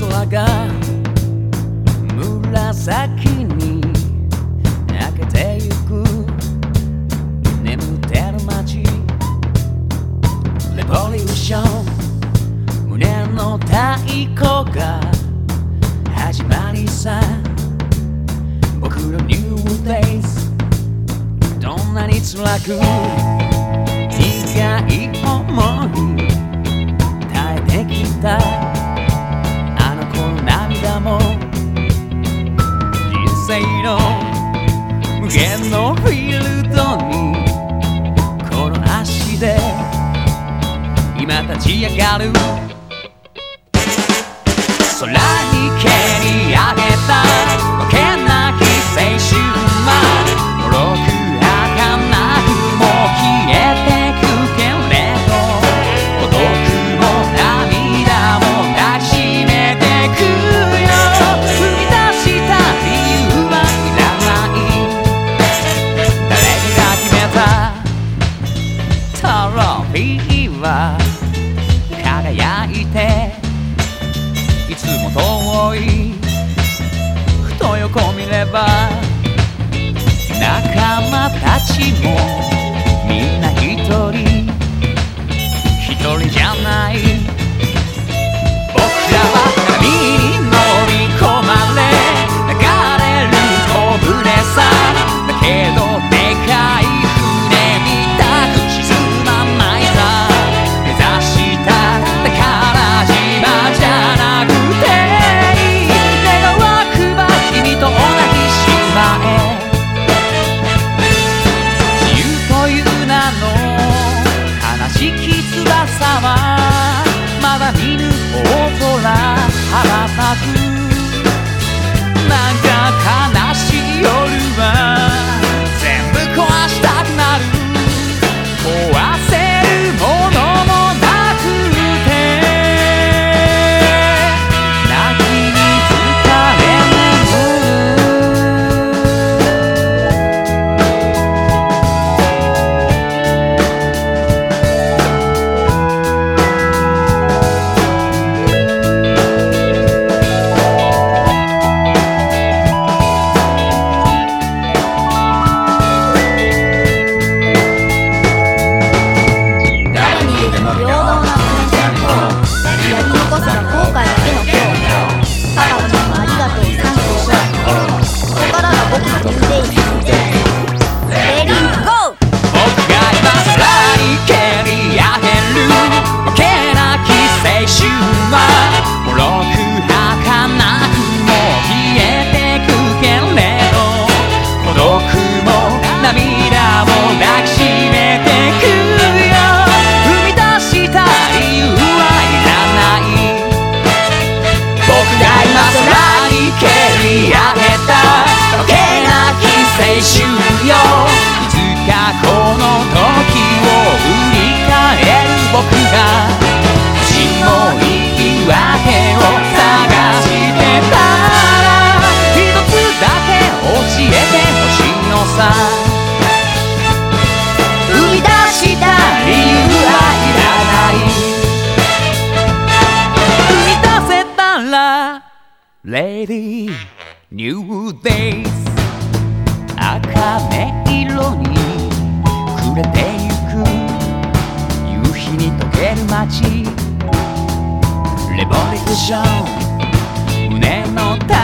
空が紫に泣けてゆく。眠ってる街。レボリューション。胸の太鼓が始まりさ。僕のニューデイズどんなに辛く。苦い思い。耐えてきた。限のフィールドにこの足で今立ち上がる空に蹴り上げたば仲間たちももいいけを探してたら一つだけ教えてほしいのさ。生み出した理由はいらない。生み出せたら Lady New Days 赤目色にくれてゆく。夕日に溶ける街。レボリューション。胸の太